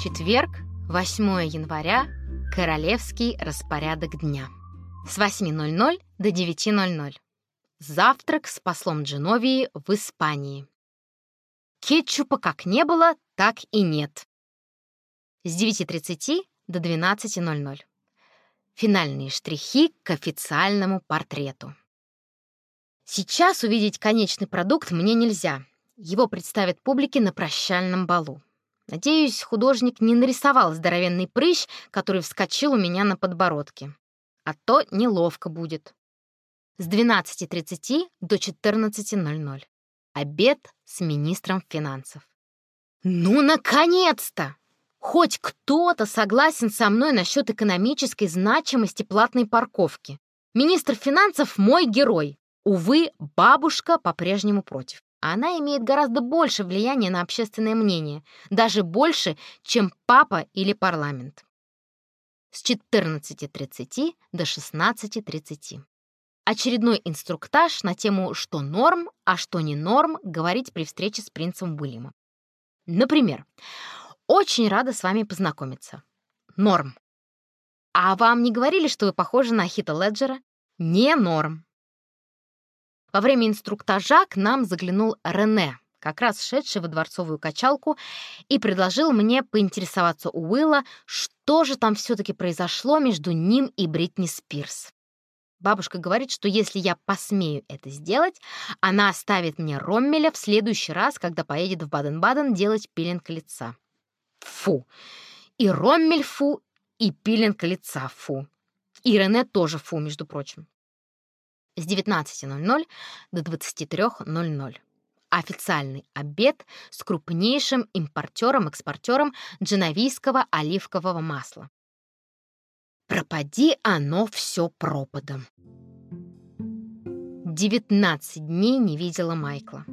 Четверг, 8 января, королевский распорядок дня. С 8.00 до 9.00. Завтрак с послом Дженовии в Испании. Кетчупа как не было, так и нет. С 9.30 до 12.00. Финальные штрихи к официальному портрету. Сейчас увидеть конечный продукт мне нельзя. Его представят публике на прощальном балу. Надеюсь, художник не нарисовал здоровенный прыщ, который вскочил у меня на подбородке. А то неловко будет. С 12.30 до 14.00. Обед с министром финансов. Ну, наконец-то! Хоть кто-то согласен со мной насчет экономической значимости платной парковки. Министр финансов — мой герой. Увы, бабушка по-прежнему против. Она имеет гораздо больше влияния на общественное мнение, даже больше, чем папа или парламент. С 14.30 до 16.30. Очередной инструктаж на тему «что норм, а что не норм» говорить при встрече с принцем Уильямом. Например, очень рада с вами познакомиться. Норм. А вам не говорили, что вы похожи на Хита Леджера? Не норм. Во время инструктажа к нам заглянул Рене, как раз шедший во дворцовую качалку, и предложил мне поинтересоваться у Уилла, что же там все-таки произошло между ним и Бритни Спирс. Бабушка говорит, что если я посмею это сделать, она оставит мне Роммеля в следующий раз, когда поедет в Баден-Баден делать пилинг лица. Фу. И Роммель фу, и пилинг лица фу. И Рене тоже фу, между прочим. С 19.00 до 23.00. Официальный обед с крупнейшим импортером-экспортером дженовийского оливкового масла. Пропади оно все пропадом. 19 дней не видела Майкла.